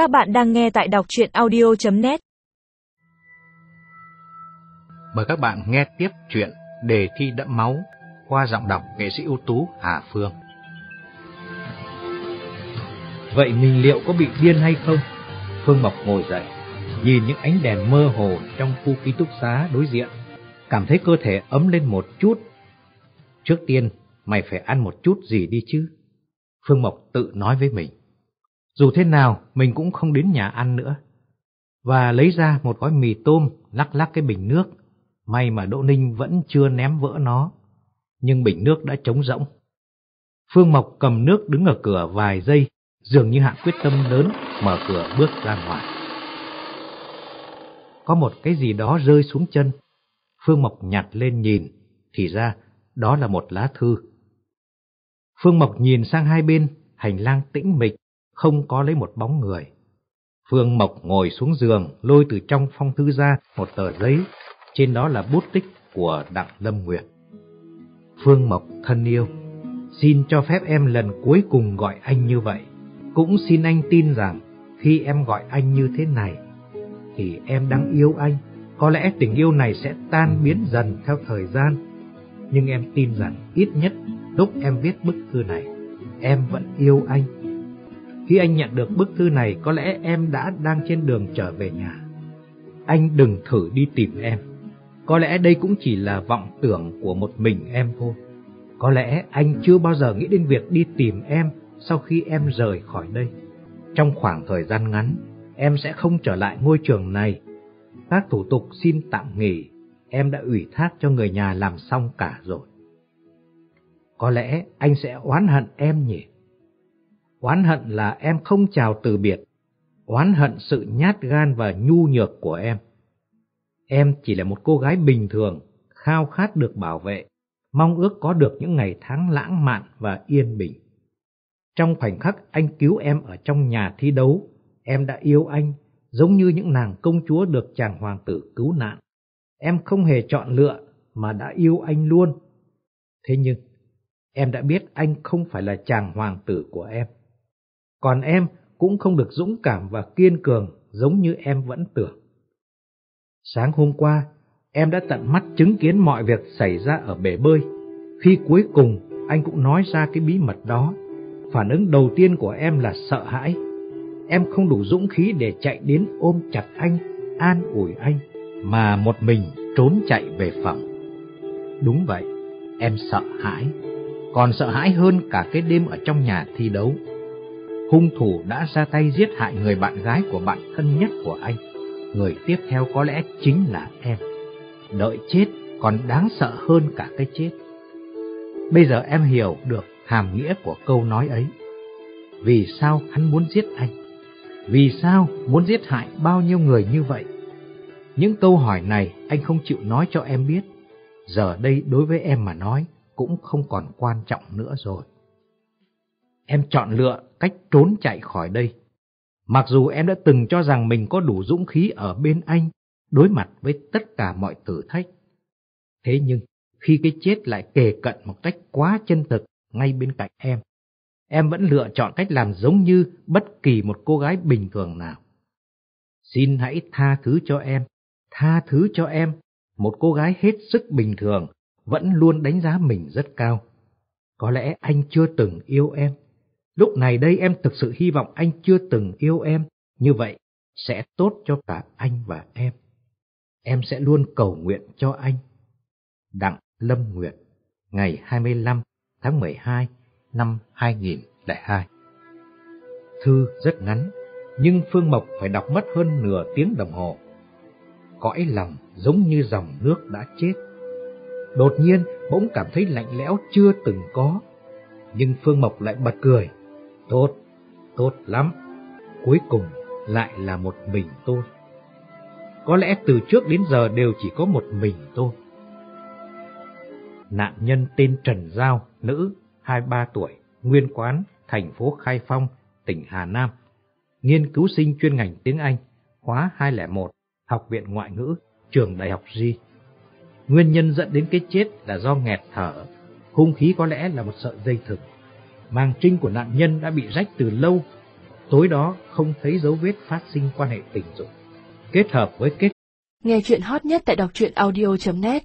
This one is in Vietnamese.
Các bạn đang nghe tại đọc chuyện audio.net Mời các bạn nghe tiếp chuyện Đề thi đẫm máu qua giọng đọc nghệ sĩ ưu tú Hà Phương. Vậy mình liệu có bị điên hay không? Phương Mộc ngồi dậy, nhìn những ánh đèn mơ hồ trong khu ký túc xá đối diện, cảm thấy cơ thể ấm lên một chút. Trước tiên, mày phải ăn một chút gì đi chứ. Phương Mộc tự nói với mình. Dù thế nào, mình cũng không đến nhà ăn nữa. Và lấy ra một gói mì tôm, lắc lắc cái bình nước. May mà Đỗ Ninh vẫn chưa ném vỡ nó. Nhưng bình nước đã trống rỗng. Phương Mộc cầm nước đứng ở cửa vài giây, dường như hạ quyết tâm lớn, mở cửa bước ra ngoài. Có một cái gì đó rơi xuống chân. Phương Mộc nhặt lên nhìn, thì ra đó là một lá thư. Phương Mộc nhìn sang hai bên, hành lang tĩnh mịch, không có lấy một bóng người. Phương Mộc ngồi xuống giường, lôi từ trong phong thư ra một tờ giấy, trên đó là bút tích của Đặng Lâm Nguyệt. Phương Mộc thân yêu, xin cho phép em lần cuối cùng gọi anh như vậy. Cũng xin anh tin rằng khi em gọi anh như thế này, thì em đang yêu anh. Có lẽ tình yêu này sẽ tan biến dần theo thời gian, nhưng em tin rằng ít nhất lúc em viết bức thư này, em vẫn yêu anh. Khi anh nhận được bức thư này, có lẽ em đã đang trên đường trở về nhà. Anh đừng thử đi tìm em. Có lẽ đây cũng chỉ là vọng tưởng của một mình em thôi. Có lẽ anh chưa bao giờ nghĩ đến việc đi tìm em sau khi em rời khỏi đây. Trong khoảng thời gian ngắn, em sẽ không trở lại ngôi trường này. Các thủ tục xin tạm nghỉ, em đã ủy thác cho người nhà làm xong cả rồi. Có lẽ anh sẽ oán hận em nhỉ? Oán hận là em không chào từ biệt, oán hận sự nhát gan và nhu nhược của em. Em chỉ là một cô gái bình thường, khao khát được bảo vệ, mong ước có được những ngày tháng lãng mạn và yên bình. Trong khoảnh khắc anh cứu em ở trong nhà thi đấu, em đã yêu anh, giống như những nàng công chúa được chàng hoàng tử cứu nạn. Em không hề chọn lựa mà đã yêu anh luôn. Thế nhưng, em đã biết anh không phải là chàng hoàng tử của em. Còn em cũng không được dũng cảm và kiên cường giống như em vẫn tưởng. Sáng hôm qua, em đã tận mắt chứng kiến mọi việc xảy ra ở bể bơi. Khi cuối cùng anh cũng nói ra cái bí mật đó, phản ứng đầu tiên của em là sợ hãi. Em không đủ dũng khí để chạy đến ôm chặt anh, an ủi anh, mà một mình trốn chạy về phòng. Đúng vậy, em sợ hãi, còn sợ hãi hơn cả cái đêm ở trong nhà thi đấu hung thủ đã ra tay giết hại người bạn gái của bạn thân nhất của anh. Người tiếp theo có lẽ chính là em. Đợi chết còn đáng sợ hơn cả cái chết. Bây giờ em hiểu được hàm nghĩa của câu nói ấy. Vì sao hắn muốn giết anh? Vì sao muốn giết hại bao nhiêu người như vậy? Những câu hỏi này anh không chịu nói cho em biết. Giờ đây đối với em mà nói cũng không còn quan trọng nữa rồi em chọn lựa cách trốn chạy khỏi đây. Mặc dù em đã từng cho rằng mình có đủ dũng khí ở bên anh, đối mặt với tất cả mọi thử thách. Thế nhưng, khi cái chết lại kề cận một cách quá chân thực ngay bên cạnh em, em vẫn lựa chọn cách làm giống như bất kỳ một cô gái bình thường nào. Xin hãy tha thứ cho em, tha thứ cho em, một cô gái hết sức bình thường, vẫn luôn đánh giá mình rất cao. Có lẽ anh chưa từng yêu em, Lúc này đây em thực sự hy vọng anh chưa từng yêu em, như vậy sẽ tốt cho cả anh và em. Em sẽ luôn cầu nguyện cho anh. Đặng Lâm Nguyệt, ngày 25 tháng 12 năm 2002 Thư rất ngắn, nhưng Phương Mộc phải đọc mất hơn nửa tiếng đồng hồ. Cõi lòng giống như dòng nước đã chết. Đột nhiên bỗng cảm thấy lạnh lẽo chưa từng có, nhưng Phương Mộc lại bật cười. Tốt, tốt lắm. Cuối cùng lại là một mình tôi. Có lẽ từ trước đến giờ đều chỉ có một mình tôi. Nạn nhân tên Trần Giao, nữ, 23 tuổi, nguyên quán, thành phố Khai Phong, tỉnh Hà Nam. Nghiên cứu sinh chuyên ngành tiếng Anh, khóa 201, Học viện Ngoại ngữ, trường Đại học G. Nguyên nhân dẫn đến cái chết là do nghẹt thở, hung khí có lẽ là một sợi dây thừng. Màng trinh của nạn nhân đã bị rách từ lâu. Tối đó không thấy dấu vết phát sinh quan hệ tình dục. Kết hợp với kết Nghe chuyện hot nhất tại đọc truyện audio.net